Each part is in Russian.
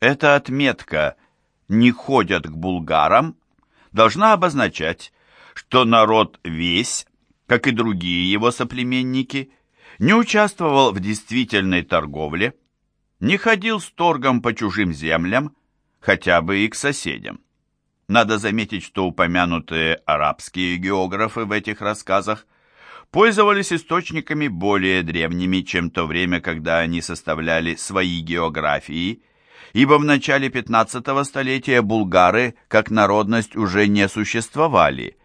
Эта отметка «не ходят к булгарам» должна обозначать, что народ весь, как и другие его соплеменники, не участвовал в действительной торговле, не ходил с торгом по чужим землям, хотя бы и к соседям. Надо заметить, что упомянутые арабские географы в этих рассказах пользовались источниками более древними, чем то время, когда они составляли свои географии, ибо в начале 15 столетия булгары как народность уже не существовали,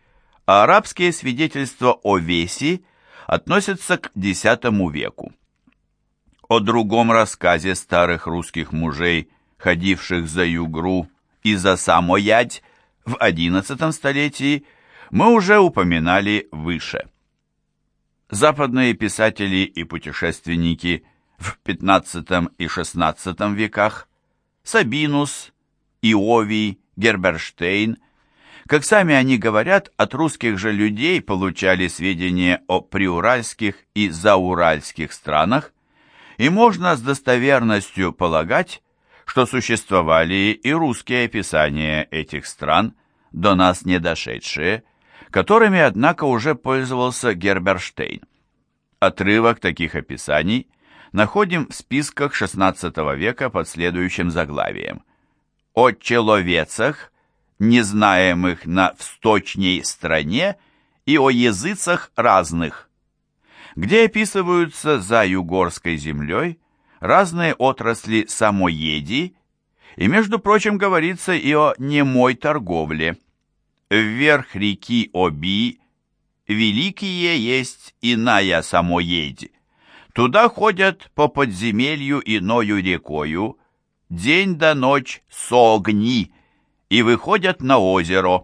а арабские свидетельства о весе относятся к X веку. О другом рассказе старых русских мужей, ходивших за Югру и за Самоядь в XI столетии, мы уже упоминали выше. Западные писатели и путешественники в XV и XVI веках Сабинус, Иовий, Герберштейн, как сами они говорят, от русских же людей получали сведения о приуральских и зауральских странах, и можно с достоверностью полагать, что существовали и русские описания этих стран, до нас не дошедшие, которыми, однако, уже пользовался Герберштейн. Отрывок таких описаний находим в списках XVI века под следующим заглавием «О человецах, незнаемых на всточней стране и о языцах разных», где описываются за югорской землей разные отрасли самоеди, и, между прочим, говорится и о немой торговле. Вверх реки Оби великие есть иная самоеди. Туда ходят по подземелью иною рекою, день до ночь согни, и выходят на озеро,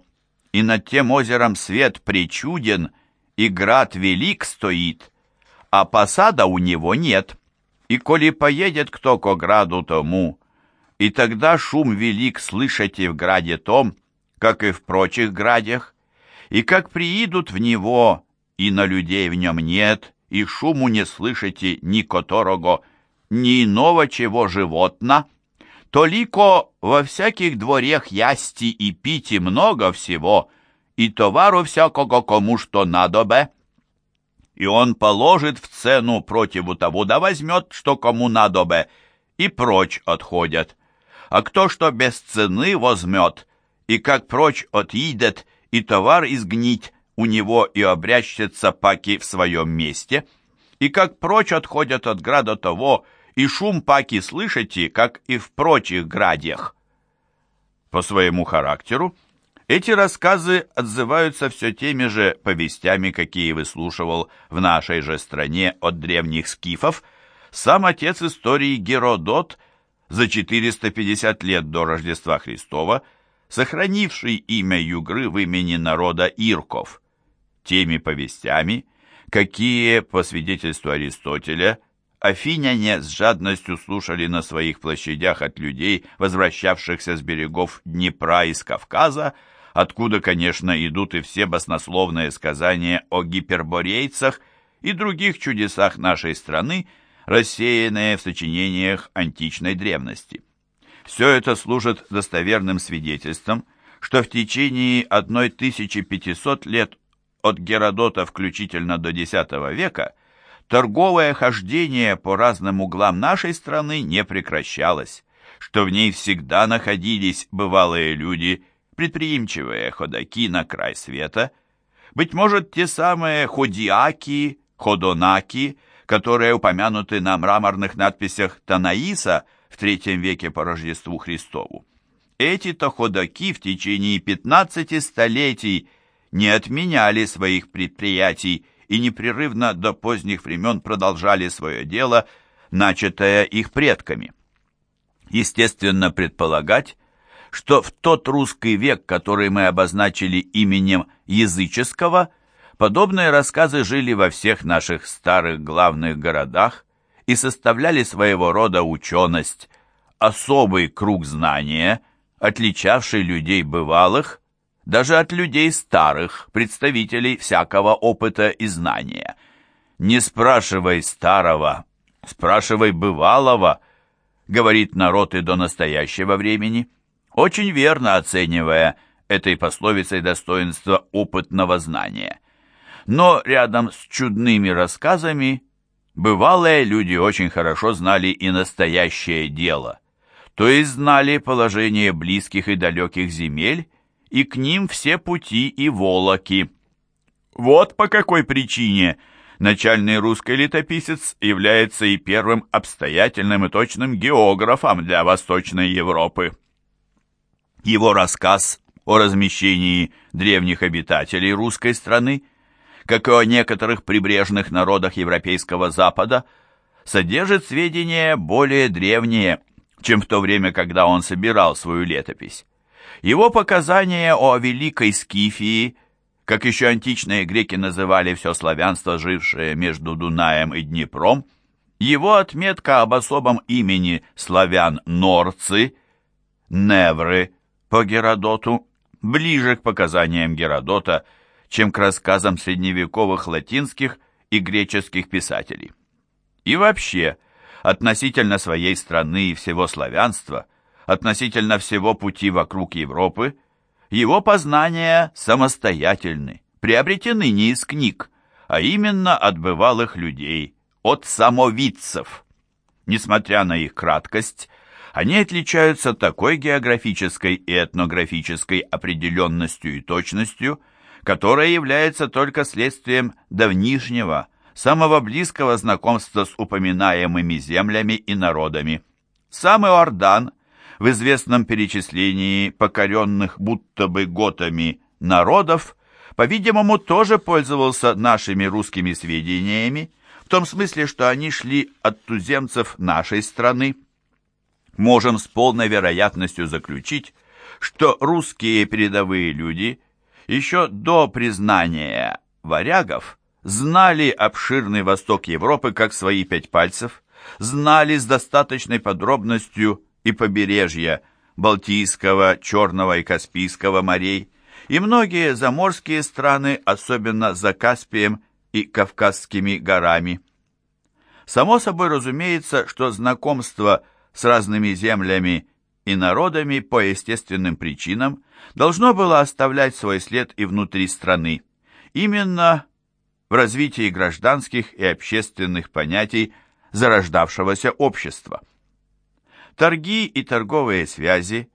и над тем озером свет причуден, и град велик стоит, а посада у него нет. И коли поедет кто ко граду тому, и тогда шум велик слышите в граде том, как и в прочих градях, и как приидут в него, и на людей в нем нет, и шуму не слышите ни которого, ни иного чего животна, толико во всяких дворях ясти и пити много всего, и товару всякого кому что надобе, и он положит в цену противу того, да возьмет, что кому надобе, и прочь отходят. А кто что без цены возьмет, и как прочь отъедет, и товар изгнить у него и обрящется паки в своем месте, и как прочь отходят от града того, и шум паки слышите, как и в прочих градях. По своему характеру эти рассказы отзываются все теми же повестями, какие выслушивал в нашей же стране от древних скифов сам отец истории Геродот за 450 лет до Рождества Христова, сохранивший имя Югры в имени народа Ирков, теми повестями, какие, по свидетельству Аристотеля, афиняне с жадностью слушали на своих площадях от людей, возвращавшихся с берегов Днепра из Кавказа, откуда, конечно, идут и все баснословные сказания о гиперборейцах и других чудесах нашей страны, рассеянные в сочинениях античной древности. Все это служит достоверным свидетельством, что в течение 1500 лет от Геродота включительно до X века торговое хождение по разным углам нашей страны не прекращалось, что в ней всегда находились бывалые люди – предприимчивые ходаки на край света, быть может, те самые ходиаки, ходонаки, которые упомянуты на мраморных надписях Танаиса в III веке по Рождеству Христову. Эти-то ходаки в течение 15 столетий не отменяли своих предприятий и непрерывно до поздних времен продолжали свое дело, начатое их предками. Естественно предполагать, что в тот русский век, который мы обозначили именем языческого, подобные рассказы жили во всех наших старых главных городах и составляли своего рода ученость, особый круг знания, отличавший людей бывалых, даже от людей старых, представителей всякого опыта и знания. Не спрашивай старого, спрашивай бывалого – говорит народ и до настоящего времени, очень верно оценивая этой пословицей достоинство опытного знания. Но рядом с чудными рассказами бывалые люди очень хорошо знали и настоящее дело, то есть знали положение близких и далеких земель, и к ним все пути и волоки. Вот по какой причине начальный русский летописец является и первым обстоятельным и точным географом для Восточной Европы. Его рассказ о размещении древних обитателей русской страны, как и о некоторых прибрежных народах Европейского Запада, содержит сведения более древние, чем в то время, когда он собирал свою летопись. Его показания о Великой Скифии, как еще античные греки называли все славянство, жившее между Дунаем и Днепром, его отметка об особом имени славян-норцы, невры, по Геродоту ближе к показаниям Геродота, чем к рассказам средневековых латинских и греческих писателей. И вообще, относительно своей страны и всего славянства, относительно всего пути вокруг Европы, его познания самостоятельны, приобретены не из книг, а именно от бывалых людей, от самовидцев. Несмотря на их краткость, они отличаются такой географической и этнографической определенностью и точностью, которая является только следствием давнишнего, самого близкого знакомства с упоминаемыми землями и народами. Сам Иордан в известном перечислении покоренных будто бы готами народов, по-видимому, тоже пользовался нашими русскими сведениями, в том смысле, что они шли от туземцев нашей страны. Можем с полной вероятностью заключить, что русские передовые люди еще до признания варягов знали обширный восток Европы как свои пять пальцев, знали с достаточной подробностью и побережья Балтийского, Черного и Каспийского морей, и многие заморские страны, особенно за Каспием и Кавказскими горами. Само собой разумеется, что знакомство – с разными землями и народами по естественным причинам должно было оставлять свой след и внутри страны. Именно в развитии гражданских и общественных понятий зарождавшегося общества. Торги и торговые связи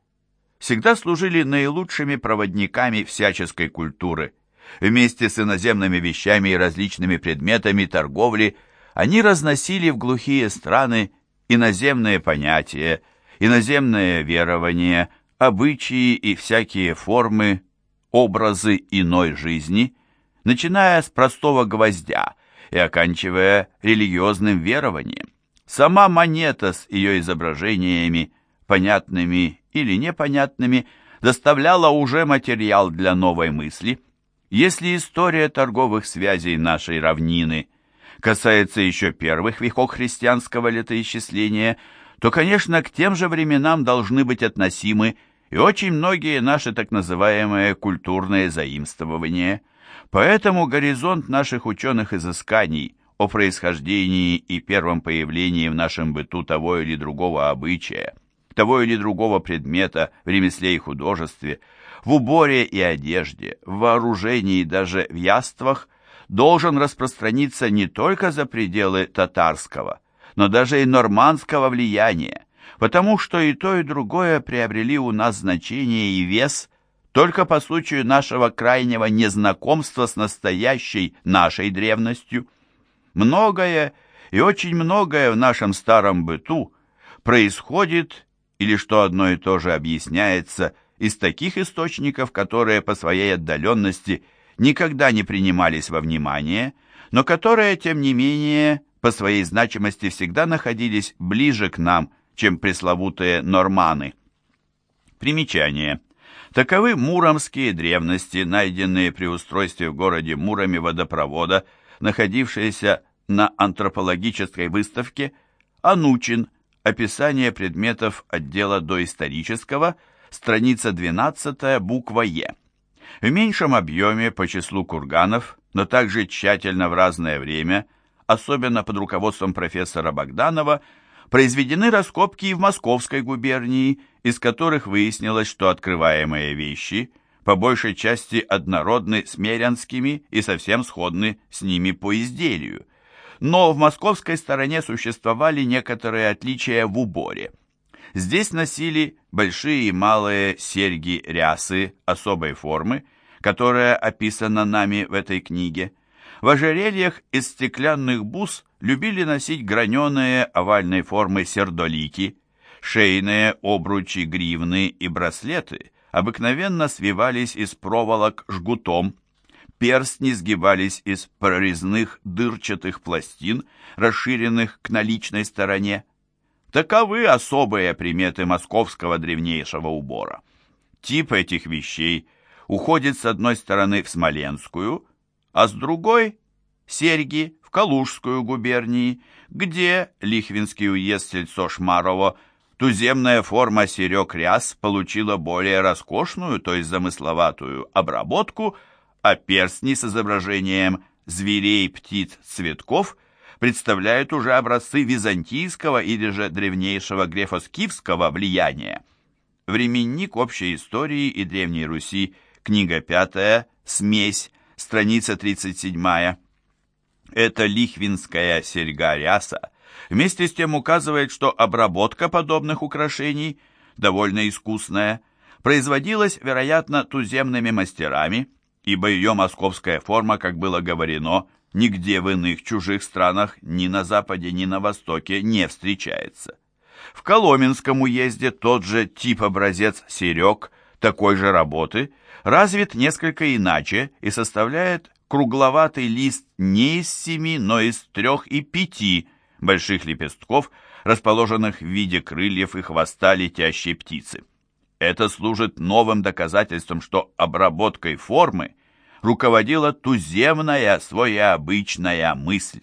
всегда служили наилучшими проводниками всяческой культуры. Вместе с иноземными вещами и различными предметами торговли они разносили в глухие страны иноземные понятия, иноземное верование, обычаи и всякие формы, образы иной жизни, начиная с простого гвоздя и оканчивая религиозным верованием. Сама монета с ее изображениями, понятными или непонятными, доставляла уже материал для новой мысли. Если история торговых связей нашей равнины – касается еще первых веков христианского летоисчисления, то, конечно, к тем же временам должны быть относимы и очень многие наши так называемые культурные заимствования. Поэтому горизонт наших ученых изысканий о происхождении и первом появлении в нашем быту того или другого обычая, того или другого предмета в ремесле и художестве, в уборе и одежде, в вооружении и даже в яствах должен распространиться не только за пределы татарского, но даже и нормандского влияния, потому что и то, и другое приобрели у нас значение и вес только по случаю нашего крайнего незнакомства с настоящей нашей древностью. Многое и очень многое в нашем старом быту происходит или что одно и то же объясняется из таких источников, которые по своей отдаленности – никогда не принимались во внимание, но которые, тем не менее, по своей значимости всегда находились ближе к нам, чем пресловутые норманы. Примечание. Таковы муромские древности, найденные при устройстве в городе Муроме водопровода, находившиеся на антропологической выставке «Анучин. Описание предметов отдела доисторического», страница 12, буква «Е». В меньшем объеме по числу курганов, но также тщательно в разное время, особенно под руководством профессора Богданова, произведены раскопки и в Московской губернии, из которых выяснилось, что открываемые вещи по большей части однородны с мерянскими и совсем сходны с ними по изделию. Но в московской стороне существовали некоторые отличия в уборе. Здесь носили большие и малые серьги-рясы особой формы, которая описана нами в этой книге. В ожерельях из стеклянных бус любили носить граненые овальной формы сердолики, шейные обручи, гривны и браслеты обыкновенно свивались из проволок жгутом, перстни сгибались из прорезных дырчатых пластин, расширенных к наличной стороне. Таковы особые приметы московского древнейшего убора. Тип этих вещей уходит с одной стороны в Смоленскую, а с другой – серьги в Калужскую губернии, где Лихвинский уезд сельцо Шмарово туземная форма серег ряс получила более роскошную, то есть замысловатую обработку, а перстни с изображением зверей, птиц, цветков представляют уже образцы византийского или же древнейшего грефоскифского влияния. Временник общей истории и Древней Руси, книга пятая, смесь, страница 37. Это лихвинская серьга-ряса вместе с тем указывает, что обработка подобных украшений, довольно искусная, производилась, вероятно, туземными мастерами, ибо ее московская форма, как было говорено, нигде в иных чужих странах ни на Западе, ни на Востоке не встречается. В Коломенском уезде тот же тип-образец серег такой же работы развит несколько иначе и составляет кругловатый лист не из семи, но из трех и пяти больших лепестков, расположенных в виде крыльев и хвоста летящей птицы. Это служит новым доказательством, что обработкой формы руководила туземная своеобычная мысль.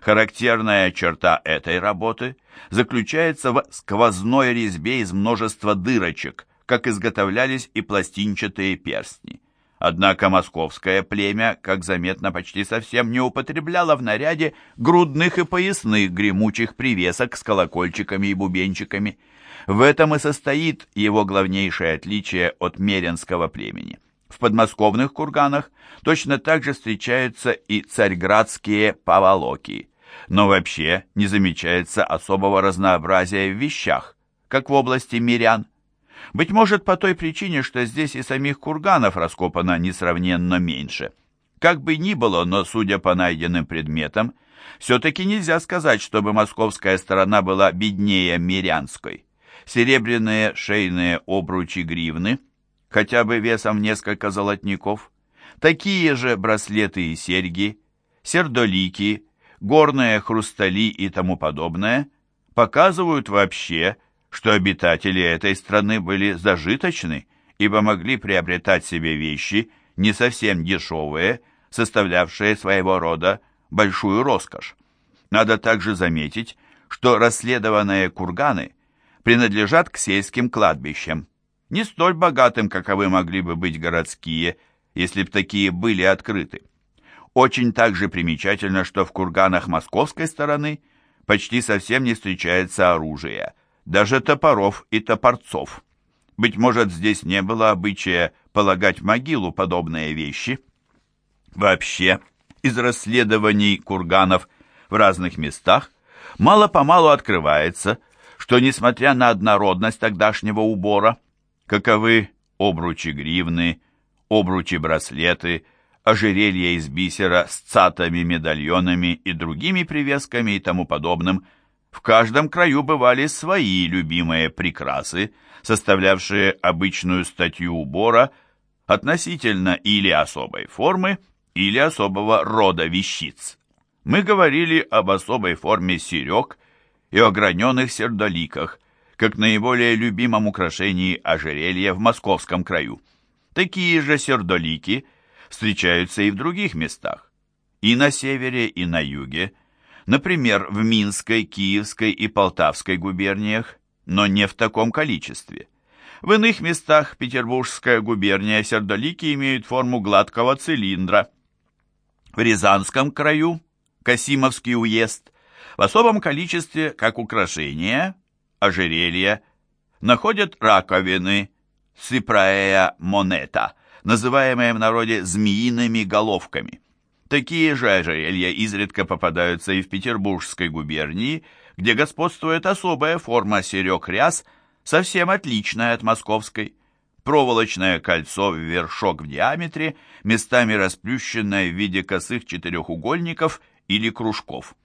Характерная черта этой работы заключается в сквозной резьбе из множества дырочек, как изготовлялись и пластинчатые перстни. Однако московское племя, как заметно, почти совсем не употребляло в наряде грудных и поясных гремучих привесок с колокольчиками и бубенчиками. В этом и состоит его главнейшее отличие от меренского племени. В подмосковных курганах точно так же встречаются и царьградские поволоки, но вообще не замечается особого разнообразия в вещах, как в области мирян. Быть может, по той причине, что здесь и самих курганов раскопано несравненно меньше. Как бы ни было, но, судя по найденным предметам, все-таки нельзя сказать, чтобы московская сторона была беднее мирянской. Серебряные шейные обручи гривны, хотя бы весом несколько золотников, такие же браслеты и серьги, сердолики, горные хрустали и тому подобное, показывают вообще, что обитатели этой страны были зажиточны, ибо могли приобретать себе вещи не совсем дешевые, составлявшие своего рода большую роскошь. Надо также заметить, что расследованные курганы принадлежат к сельским кладбищам, не столь богатым, каковы могли бы быть городские, если б такие были открыты. Очень также примечательно, что в курганах московской стороны почти совсем не встречается оружие – даже топоров и топорцов. Быть может, здесь не было обычая полагать в могилу подобные вещи. Вообще, из расследований курганов в разных местах мало-помалу открывается, что, несмотря на однородность тогдашнего убора, каковы обручи гривны, обручи-браслеты, ожерелья из бисера с цатами, медальонами и другими привесками и тому подобным – в каждом краю бывали свои любимые прикрасы, составлявшие обычную статью убора относительно или особой формы, или особого рода вещиц. Мы говорили об особой форме серег и о граненых сердоликах, как наиболее любимом украшении ожерелья в московском краю. Такие же сердолики встречаются и в других местах, и на севере, и на юге, например, в Минской, Киевской и Полтавской губерниях, но не в таком количестве. В иных местах Петербургская губерния сердолики имеют форму гладкого цилиндра. В Рязанском краю, Касимовский уезд, В особом количестве, как украшения, ожерелья, находят раковины Сипраея монета, называемые в народе змеиными головками. Такие же ожерелья изредка попадаются и в Петербургской губернии, где господствует особая форма серег-ряс, совсем отличная от московской. Проволочное кольцо в вершок в диаметре, местами расплющенное в виде косых четырехугольников или кружков.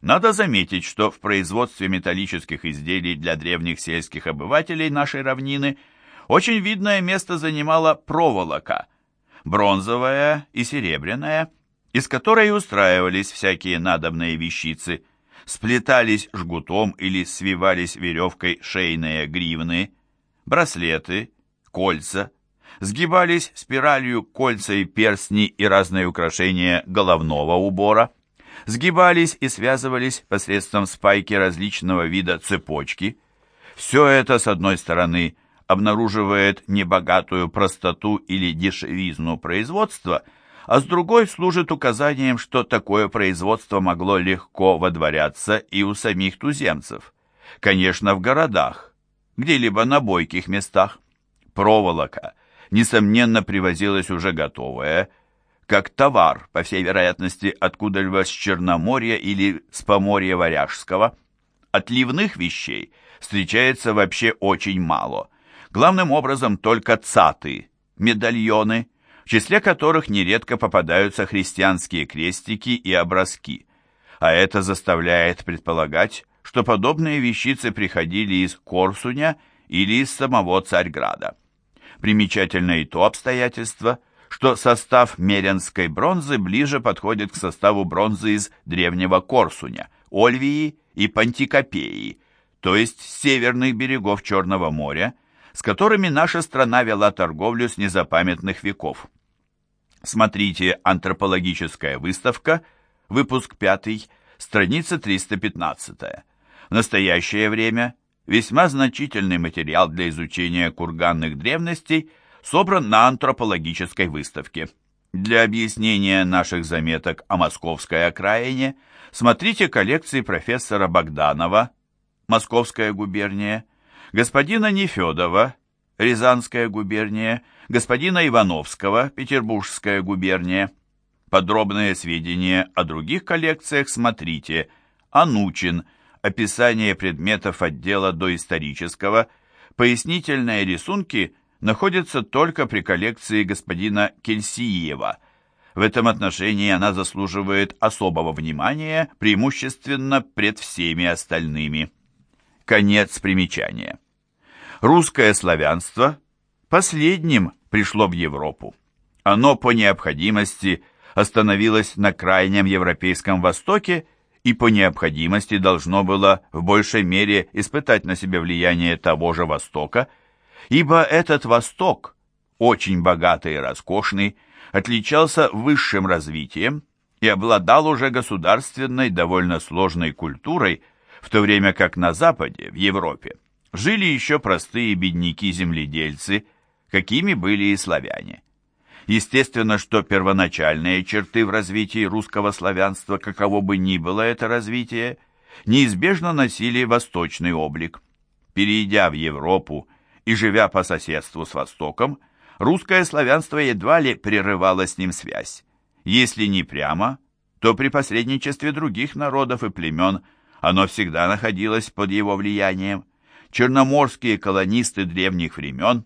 Надо заметить, что в производстве металлических изделий для древних сельских обывателей нашей равнины очень видное место занимала проволока, бронзовая и серебряная, из которой устраивались всякие надобные вещицы, сплетались жгутом или свивались веревкой шейные гривны, браслеты, кольца, сгибались спиралью кольца и перстни и разные украшения головного убора, сгибались и связывались посредством спайки различного вида цепочки. Все это, с одной стороны, обнаруживает небогатую простоту или дешевизну производства – а с другой служит указанием, что такое производство могло легко водворяться и у самих туземцев. Конечно, в городах, где-либо на бойких местах. Проволока, несомненно, привозилась уже готовая, как товар, по всей вероятности, откуда-либо с Черноморья или с Поморья Варяжского. Отливных вещей встречается вообще очень мало. Главным образом только цаты, медальоны – в числе которых нередко попадаются христианские крестики и образки, а это заставляет предполагать, что подобные вещицы приходили из Корсуня или из самого Царьграда. Примечательно и то обстоятельство, что состав меренской бронзы ближе подходит к составу бронзы из древнего Корсуня, Ольвии и Пантикопеи, то есть северных берегов Черного моря, с которыми наша страна вела торговлю с незапамятных веков. Смотрите «Антропологическая выставка», выпуск 5, страница 315. В настоящее время весьма значительный материал для изучения курганных древностей собран на антропологической выставке. Для объяснения наших заметок о московской окраине смотрите коллекции профессора Богданова «Московская губерния», господина Нефедова Рязанская губерния, господина Ивановского, Петербургская губерния. Подробные сведения о других коллекциях смотрите Анучин, описание предметов отдела доисторического, пояснительные рисунки находятся только при коллекции господина Кельсиева. В этом отношении она заслуживает особого внимания, преимущественно пред всеми остальными. Конец примечания. Русское славянство последним пришло в Европу. Оно по необходимости остановилось на крайнем европейском востоке и по необходимости должно было в большей мере испытать на себе влияние того же Востока, ибо этот Восток, очень богатый и роскошный, отличался высшим развитием и обладал уже государственной довольно сложной культурой, в то время как на Западе, в Европе, жили еще простые бедняки-земледельцы, какими были и славяне. Естественно, что первоначальные черты в развитии русского славянства, каково бы ни было это развитие, неизбежно носили восточный облик. Перейдя в Европу и живя по соседству с Востоком, русское славянство едва ли прерывало с ним связь. Если не прямо, то при посредничестве других народов и племен оно всегда находилось под его влиянием черноморские колонисты древних времен,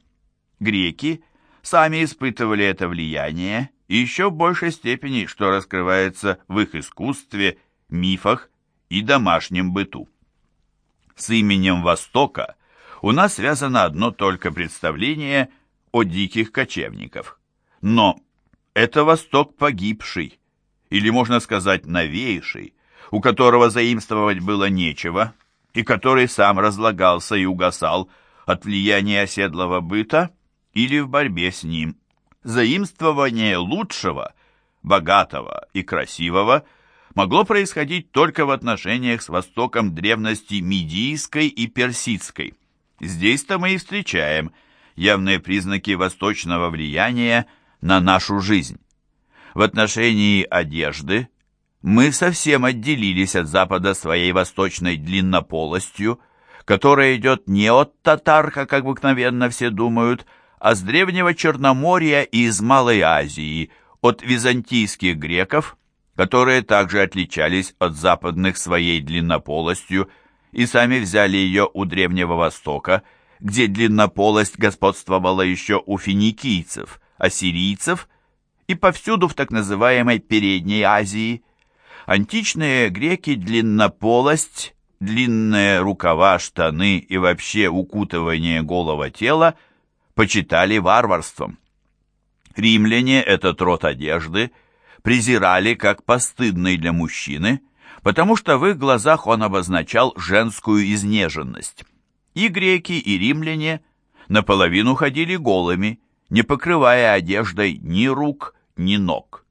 греки, сами испытывали это влияние и еще в большей степени, что раскрывается в их искусстве, мифах и домашнем быту. С именем Востока у нас связано одно только представление о диких кочевниках. Но это Восток погибший, или, можно сказать, новейший, у которого заимствовать было нечего, и который сам разлагался и угасал от влияния оседлого быта или в борьбе с ним. Заимствование лучшего, богатого и красивого могло происходить только в отношениях с Востоком древности Мидийской и Персидской. Здесь-то мы и встречаем явные признаки восточного влияния на нашу жизнь. В отношении одежды мы совсем отделились от Запада своей восточной длиннополостью, которая идет не от татар, как обыкновенно все думают, а с древнего Черноморья и из Малой Азии, от византийских греков, которые также отличались от западных своей длиннополостью и сами взяли ее у Древнего Востока, где длиннополость господствовала еще у финикийцев, ассирийцев и повсюду в так называемой Передней Азии. Античные греки длиннополость, длинные рукава, штаны и вообще укутывание голого тела почитали варварством. Римляне этот род одежды презирали как постыдный для мужчины, потому что в их глазах он обозначал женскую изнеженность. И греки, и римляне наполовину ходили голыми, не покрывая одеждой ни рук, ни ног.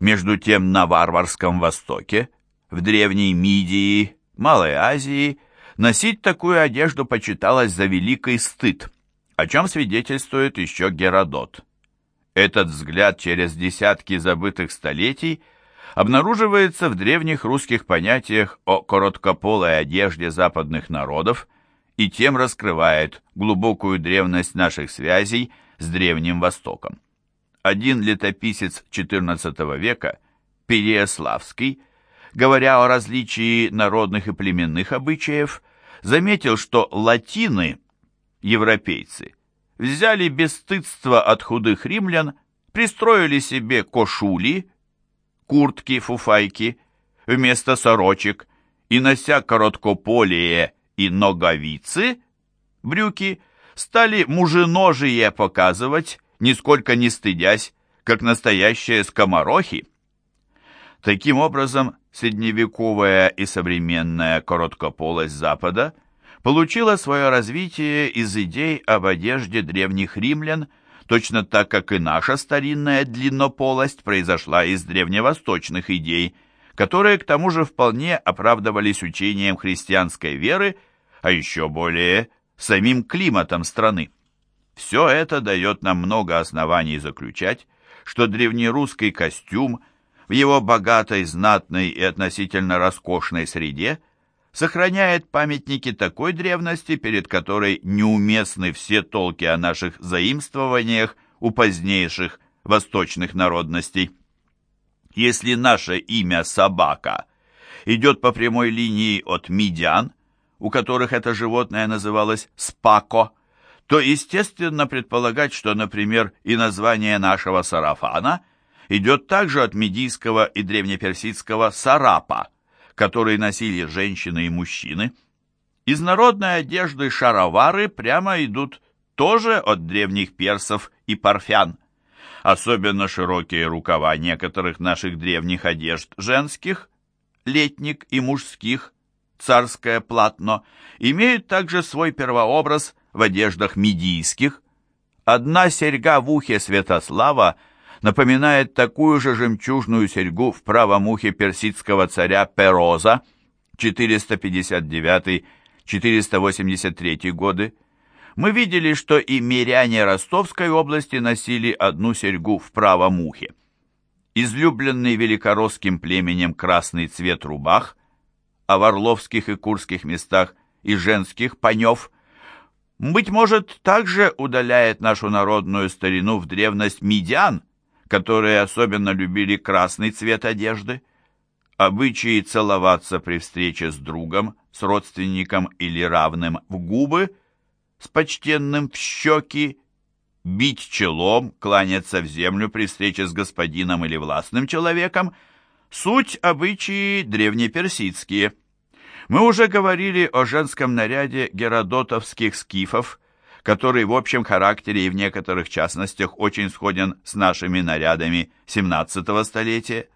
Между тем на варварском Востоке, в Древней Мидии, Малой Азии, носить такую одежду почиталось за великий стыд, о чем свидетельствует еще Геродот. Этот взгляд через десятки забытых столетий обнаруживается в древних русских понятиях о короткополой одежде западных народов и тем раскрывает глубокую древность наших связей с Древним Востоком. Один летописец XIV века, Переяславский, говоря о различии народных и племенных обычаев, заметил, что латины, европейцы, взяли бесстыдство от худых римлян, пристроили себе кошули, куртки, фуфайки, вместо сорочек, и, нося короткополие и ноговицы, брюки, стали муженожие показывать, нисколько не стыдясь, как настоящие скоморохи. Таким образом, средневековая и современная короткополость Запада получила свое развитие из идей об одежде древних римлян, точно так как и наша старинная длиннополость произошла из древневосточных идей, которые к тому же вполне оправдывались учением христианской веры, а еще более самим климатом страны. Все это дает нам много оснований заключать, что древнерусский костюм в его богатой, знатной и относительно роскошной среде сохраняет памятники такой древности, перед которой неуместны все толки о наших заимствованиях у позднейших восточных народностей. Если наше имя «собака» идет по прямой линии от мидян, у которых это животное называлось «спако», то естественно предполагать, что, например, и название нашего сарафана идет также от медийского и древнеперсидского «сарапа», который носили женщины и мужчины. Из народной одежды шаровары прямо идут тоже от древних персов и парфян. Особенно широкие рукава некоторых наших древних одежд женских, летник и мужских, царское платно, имеют также свой первообраз в одеждах медийских. Одна серьга в ухе Святослава напоминает такую же жемчужную серьгу в правом ухе персидского царя Пероза 459-483 годы. Мы видели, что и миряне Ростовской области носили одну серьгу в правом ухе. Излюбленный великоросским племенем красный цвет рубах а в Орловских и Курских местах и женских панев, быть может, также удаляет нашу народную старину в древность медиан, которые особенно любили красный цвет одежды. Обычаи целоваться при встрече с другом, с родственником или равным в губы, с почтенным в щеки, бить челом, кланяться в землю при встрече с господином или властным человеком – Суть обычаи древнеперсидские. Мы уже говорили о женском наряде геродотовских скифов, который в общем характере и в некоторых частностях очень сходен с нашими нарядами XVII столетия.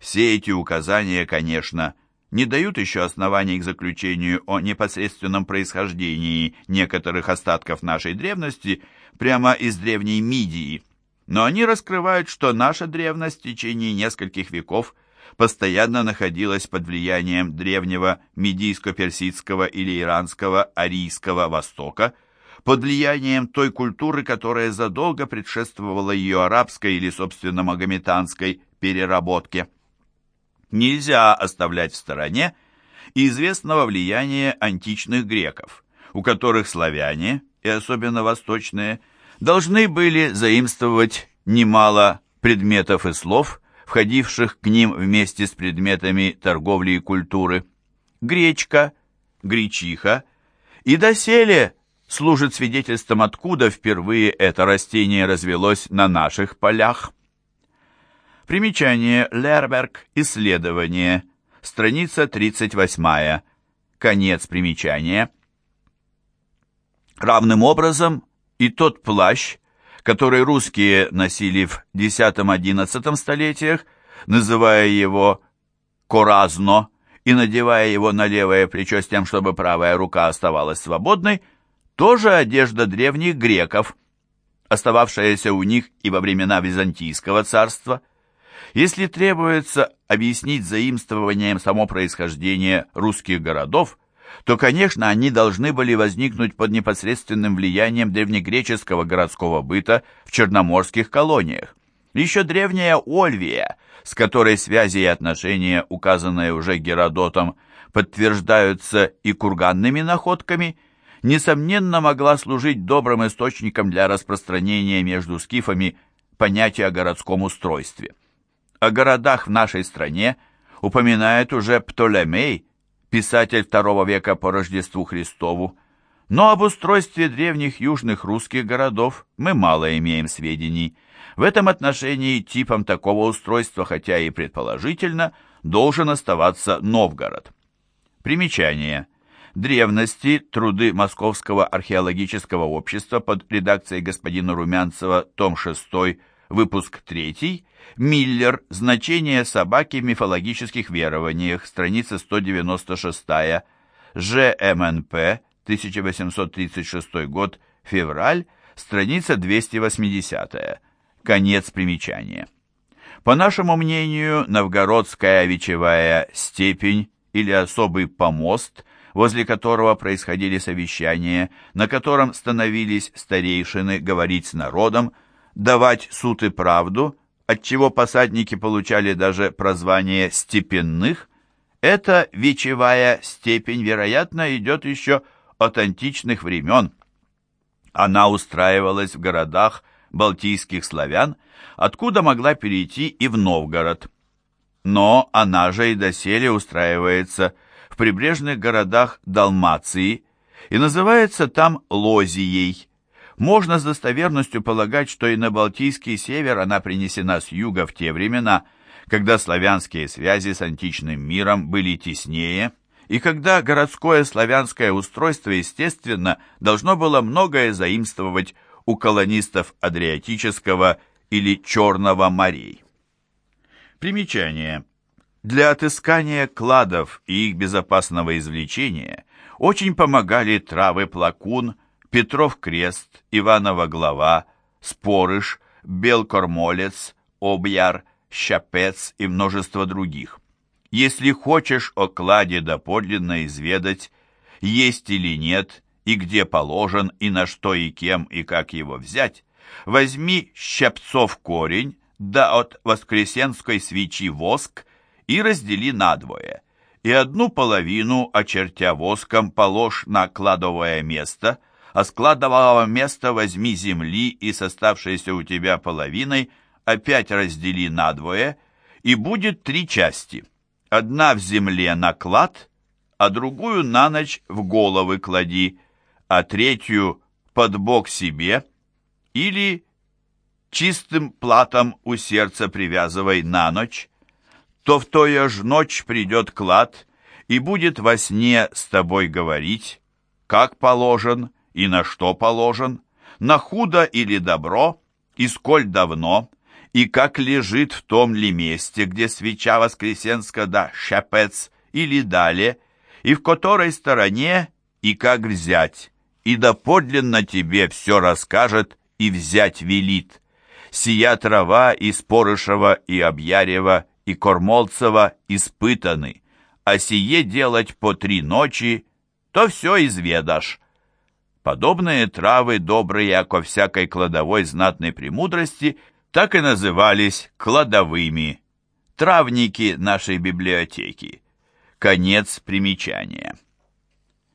Все эти указания, конечно, не дают еще оснований к заключению о непосредственном происхождении некоторых остатков нашей древности прямо из древней Мидии, но они раскрывают, что наша древность в течение нескольких веков постоянно находилась под влиянием древнего медийско-персидского или иранского арийского Востока, под влиянием той культуры, которая задолго предшествовала ее арабской или, собственно, магометанской переработке. Нельзя оставлять в стороне и известного влияния античных греков, у которых славяне, и особенно восточные, должны были заимствовать немало предметов и слов, входивших к ним вместе с предметами торговли и культуры. Гречка, гречиха и доселе служит свидетельством, откуда впервые это растение развелось на наших полях. Примечание Лерберг. Исследование. Страница 38. Конец примечания. Равным образом и тот плащ, который русские носили в X-XI столетиях, называя его «коразно» и надевая его на левое плечо с тем, чтобы правая рука оставалась свободной, тоже одежда древних греков, остававшаяся у них и во времена Византийского царства. Если требуется объяснить заимствованием само происхождение русских городов, то, конечно, они должны были возникнуть под непосредственным влиянием древнегреческого городского быта в черноморских колониях. Еще древняя Ольвия, с которой связи и отношения, указанные уже Геродотом, подтверждаются и курганными находками – несомненно могла служить добрым источником для распространения между скифами понятия о городском устройстве. О городах в нашей стране упоминает уже Птолемей, писатель II века по Рождеству Христову, но об устройстве древних южных русских городов мы мало имеем сведений. В этом отношении типом такого устройства, хотя и предположительно, должен оставаться Новгород. Примечание древности труды Московского археологического общества под редакцией господина Румянцева, том 6, выпуск 3, Миллер, значение собаки в мифологических верованиях, страница 196, ЖМНП, 1836 год, февраль, страница 280, конец примечания. По нашему мнению, новгородская вечевая степень или особый помост – возле которого происходили совещания, на котором становились старейшины говорить с народом, давать суд и правду, отчего посадники получали даже прозвание «степенных», эта вечевая степень, вероятно, идет еще от античных времен. Она устраивалась в городах балтийских славян, откуда могла перейти и в Новгород. Но она же и доселе устраивается в прибрежных городах Далмации и называется там Лозией. Можно с достоверностью полагать, что и на Балтийский север она принесена с юга в те времена, когда славянские связи с античным миром были теснее, и когда городское славянское устройство, естественно, должно было многое заимствовать у колонистов Адриатического или Черного морей. Примечание. Для отыскания кладов и их безопасного извлечения очень помогали травы плакун, Петров крест, Иванова глава, спорыш, белкормолец, обьяр, щапец и множество других. Если хочешь о кладе доподлинно изведать, есть или нет, и где положен, и на что и кем, и как его взять, возьми щепцов корень, да от воскресенской свечи воск, и раздели надвое, и одну половину, очертя воском, положь на кладовое место, а с кладового места возьми земли и с у тебя половиной опять раздели надвое, и будет три части. Одна в земле на клад, а другую на ночь в головы клади, а третью под бок себе или чистым платом у сердца привязывай на ночь, то в тою ж ночь придет клад и будет во сне с тобой говорить, как положен и на что положен, на худо или добро, и сколь давно, и как лежит в том ли месте, где свеча воскресенска да шапец, или далее, и в которой стороне, и как взять, и доподлинно тебе все расскажет и взять велит. Сия трава из Порышева и Объярева и Кормолцева испытаны, а сие делать по три ночи, то все изведашь. Подобные травы, добрые яко всякой кладовой знатной премудрости, так и назывались кладовыми. травники нашей библиотеки. Конец примечания.